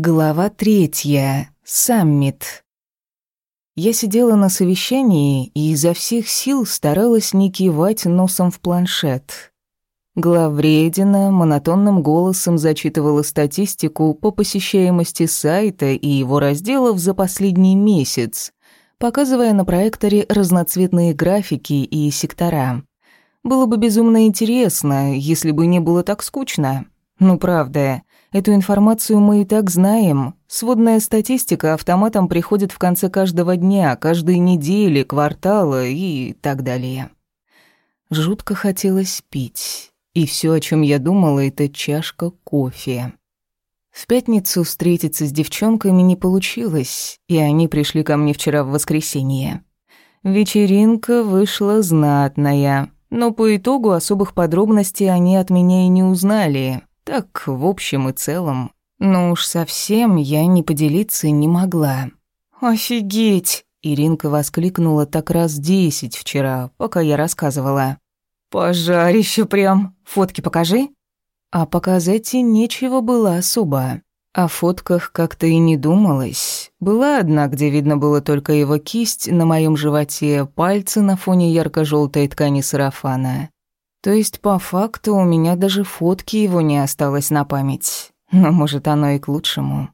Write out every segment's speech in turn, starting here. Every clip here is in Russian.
Глава третья. Саммит. Я сидела на совещании и изо всех сил старалась не кивать носом в планшет. Главредина монотонным голосом зачитывала статистику по посещаемости сайта и его разделов за последний месяц, показывая на проекторе разноцветные графики и сектора. Было бы безумно интересно, если бы не было так скучно. Ну правда, Эту информацию мы и так знаем. Сводная статистика автоматом приходит в конце каждого дня, каждой недели, квартала и так далее. Жутко хотелось пить. И все, о чем я думала, это чашка кофе. В пятницу встретиться с девчонками не получилось, и они пришли ко мне вчера в воскресенье. Вечеринка вышла знатная, но по итогу особых подробностей они от меня и не узнали. Так, в общем и целом. Ну уж совсем я не поделиться не могла. «Офигеть!» — Иринка воскликнула так раз десять вчера, пока я рассказывала. «Пожарище прям! Фотки покажи!» А показать и нечего было особо. О фотках как-то и не думалось. Была одна, где видно было только его кисть на моем животе, пальцы на фоне ярко желтой ткани сарафана. То есть, по факту, у меня даже фотки его не осталось на память. Но, может, оно и к лучшему.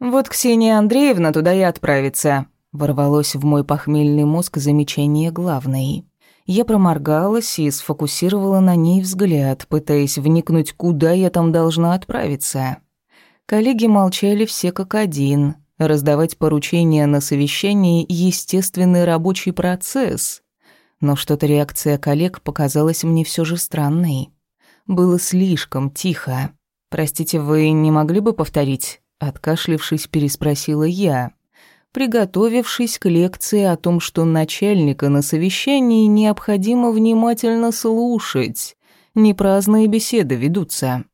«Вот Ксения Андреевна туда и отправится», — ворвалось в мой похмельный мозг замечание главной. Я проморгалась и сфокусировала на ней взгляд, пытаясь вникнуть, куда я там должна отправиться. Коллеги молчали все как один. Раздавать поручения на совещании — естественный рабочий процесс но что-то реакция коллег показалась мне все же странной. Было слишком тихо. «Простите, вы не могли бы повторить?» Откашлившись, переспросила я, приготовившись к лекции о том, что начальника на совещании необходимо внимательно слушать. Не праздные беседы ведутся.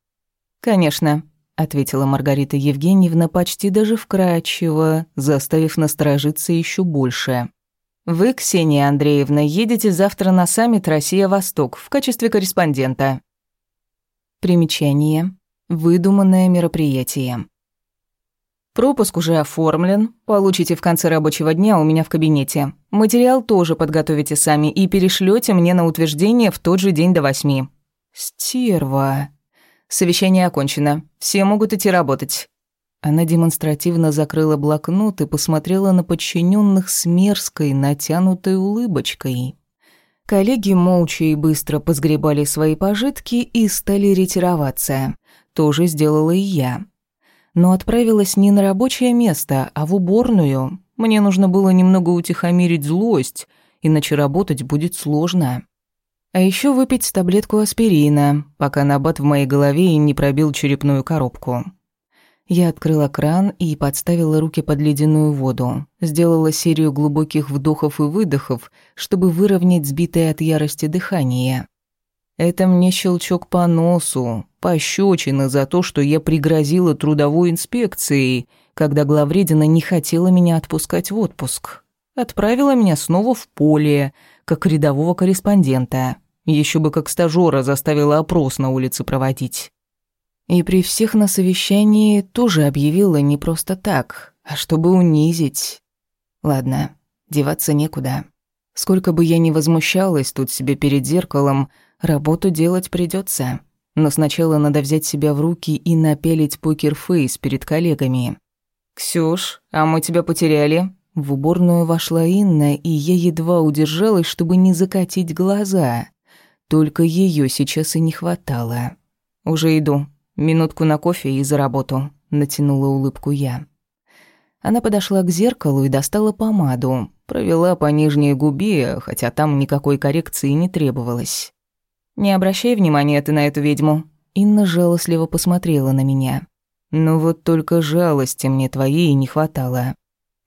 «Конечно», — ответила Маргарита Евгеньевна почти даже вкрадчиво, заставив насторожиться еще больше. Вы, Ксения Андреевна, едете завтра на саммит «Россия-Восток» в качестве корреспондента. Примечание. Выдуманное мероприятие. Пропуск уже оформлен, получите в конце рабочего дня у меня в кабинете. Материал тоже подготовите сами и перешлете мне на утверждение в тот же день до восьми. Стерва. Совещание окончено. Все могут идти работать. Она демонстративно закрыла блокнот и посмотрела на подчиненных с мерзкой, натянутой улыбочкой. Коллеги молча и быстро позгребали свои пожитки и стали ретироваться. То же сделала и я. Но отправилась не на рабочее место, а в уборную. Мне нужно было немного утихомирить злость, иначе работать будет сложно. А еще выпить таблетку аспирина, пока набат в моей голове не пробил черепную коробку. Я открыла кран и подставила руки под ледяную воду. Сделала серию глубоких вдохов и выдохов, чтобы выровнять сбитое от ярости дыхание. Это мне щелчок по носу, пощечина за то, что я пригрозила трудовой инспекцией, когда главредина не хотела меня отпускать в отпуск. Отправила меня снова в поле, как рядового корреспондента. Еще бы как стажёра заставила опрос на улице проводить. И при всех на совещании тоже объявила не просто так, а чтобы унизить. Ладно, деваться некуда. Сколько бы я ни возмущалась тут себе перед зеркалом, работу делать придется. Но сначала надо взять себя в руки и напялить покерфейс перед коллегами. «Ксюш, а мы тебя потеряли?» В уборную вошла Инна, и я едва удержалась, чтобы не закатить глаза. Только ее сейчас и не хватало. «Уже иду», «Минутку на кофе и за работу», — натянула улыбку я. Она подошла к зеркалу и достала помаду, провела по нижней губе, хотя там никакой коррекции не требовалось. «Не обращай внимания ты на эту ведьму». Инна жалостливо посмотрела на меня. «Ну вот только жалости мне твоей не хватало».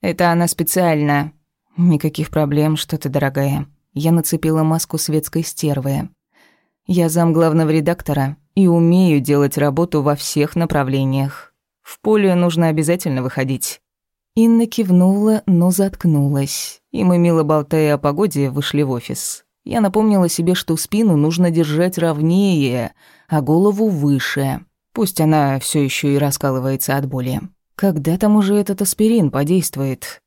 «Это она специально». «Никаких проблем, что ты, дорогая». Я нацепила маску светской стервы. «Я зам главного редактора, и умею делать работу во всех направлениях. В поле нужно обязательно выходить». Инна кивнула, но заткнулась, и мы, мило болтая о погоде, вышли в офис. Я напомнила себе, что спину нужно держать ровнее, а голову выше. Пусть она все еще и раскалывается от боли. Когда там уже этот аспирин подействует?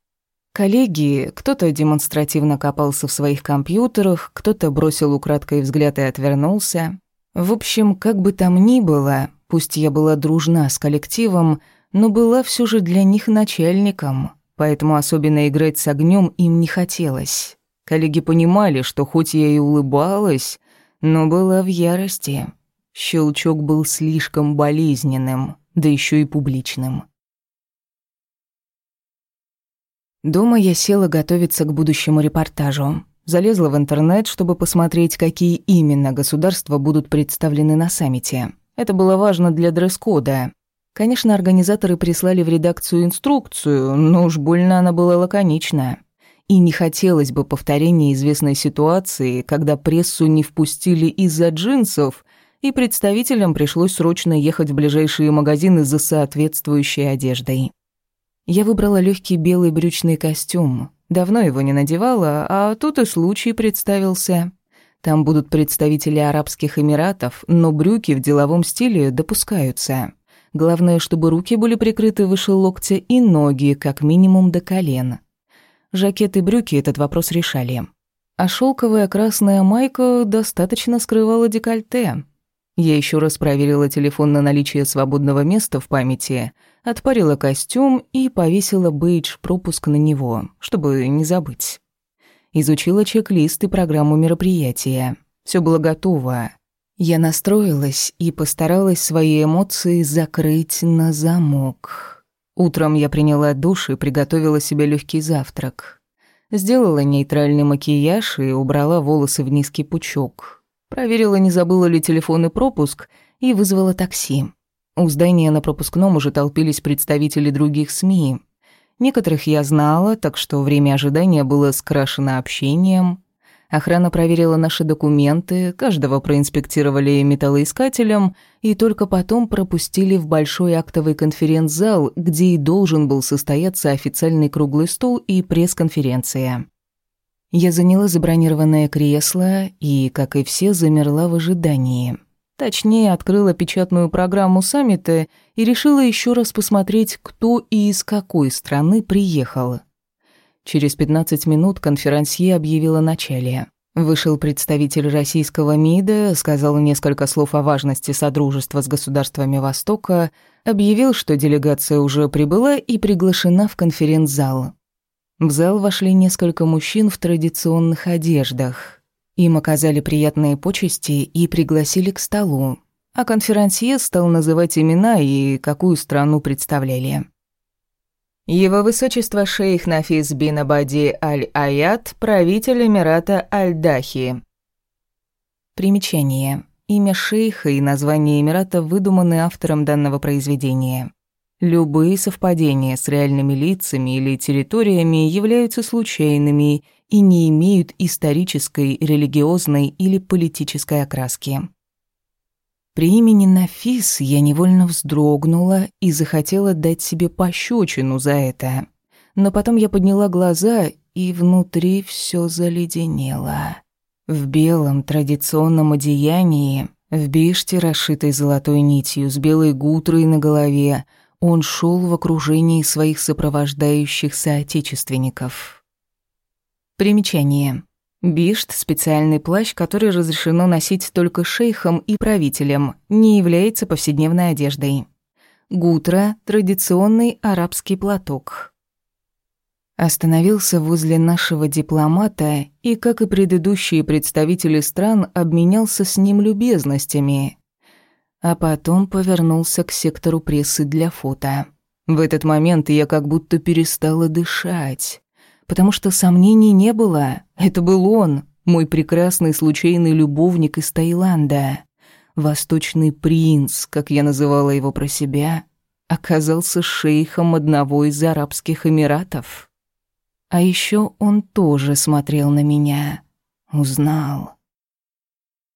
Коллеги, кто-то демонстративно копался в своих компьютерах, кто-то бросил украдкой взгляд и отвернулся. В общем, как бы там ни было, пусть я была дружна с коллективом, но была все же для них начальником, поэтому особенно играть с огнем им не хотелось. Коллеги понимали, что хоть я и улыбалась, но была в ярости. Щелчок был слишком болезненным, да еще и публичным. Дома я села готовиться к будущему репортажу. Залезла в интернет, чтобы посмотреть, какие именно государства будут представлены на саммите. Это было важно для дресс-кода. Конечно, организаторы прислали в редакцию инструкцию, но уж больно она была лаконична. И не хотелось бы повторения известной ситуации, когда прессу не впустили из-за джинсов, и представителям пришлось срочно ехать в ближайшие магазины за соответствующей одеждой. Я выбрала легкий белый брючный костюм. Давно его не надевала, а тут и случай представился. Там будут представители Арабских Эмиратов, но брюки в деловом стиле допускаются. Главное, чтобы руки были прикрыты выше локтя и ноги, как минимум до колен. Жакет и брюки этот вопрос решали. А шелковая красная майка достаточно скрывала декольте. Я еще раз проверила телефон на наличие свободного места в памяти, отпарила костюм и повесила бейдж-пропуск на него, чтобы не забыть. Изучила чек-лист и программу мероприятия. Все было готово. Я настроилась и постаралась свои эмоции закрыть на замок. Утром я приняла душ и приготовила себе легкий завтрак. Сделала нейтральный макияж и убрала волосы в низкий пучок. Проверила, не забыла ли телефон и пропуск, и вызвала такси. У здания на пропускном уже толпились представители других СМИ. Некоторых я знала, так что время ожидания было скрашено общением. Охрана проверила наши документы, каждого проинспектировали металлоискателем и только потом пропустили в большой актовый конференц-зал, где и должен был состояться официальный круглый стол и пресс-конференция. Я заняла забронированное кресло и, как и все, замерла в ожидании. Точнее, открыла печатную программу саммита и решила еще раз посмотреть, кто и из какой страны приехал. Через 15 минут конферансье объявила начале. Вышел представитель российского МИДа, сказал несколько слов о важности содружества с государствами Востока, объявил, что делегация уже прибыла и приглашена в конференц-зал. В зал вошли несколько мужчин в традиционных одеждах. Им оказали приятные почести и пригласили к столу. А конферансье стал называть имена и какую страну представляли. Его Высочество шейх Нафис бин Абади Аль-Аят, правитель Эмирата Аль-Дахи. Примечание. Имя шейха и название Эмирата выдуманы автором данного произведения. Любые совпадения с реальными лицами или территориями являются случайными и не имеют исторической, религиозной или политической окраски. При имени Нафис я невольно вздрогнула и захотела дать себе пощечину за это. Но потом я подняла глаза, и внутри все заледенело. В белом традиционном одеянии, в биште, расшитой золотой нитью, с белой гутрой на голове, он шел в окружении своих сопровождающих соотечественников. Примечание. Бишт – специальный плащ, который разрешено носить только шейхам и правителям, не является повседневной одеждой. Гутра – традиционный арабский платок. Остановился возле нашего дипломата и, как и предыдущие представители стран, обменялся с ним любезностями, а потом повернулся к сектору прессы для фото. В этот момент я как будто перестала дышать, потому что сомнений не было. Это был он, мой прекрасный случайный любовник из Таиланда. Восточный принц, как я называла его про себя, оказался шейхом одного из Арабских Эмиратов. А еще он тоже смотрел на меня. Узнал.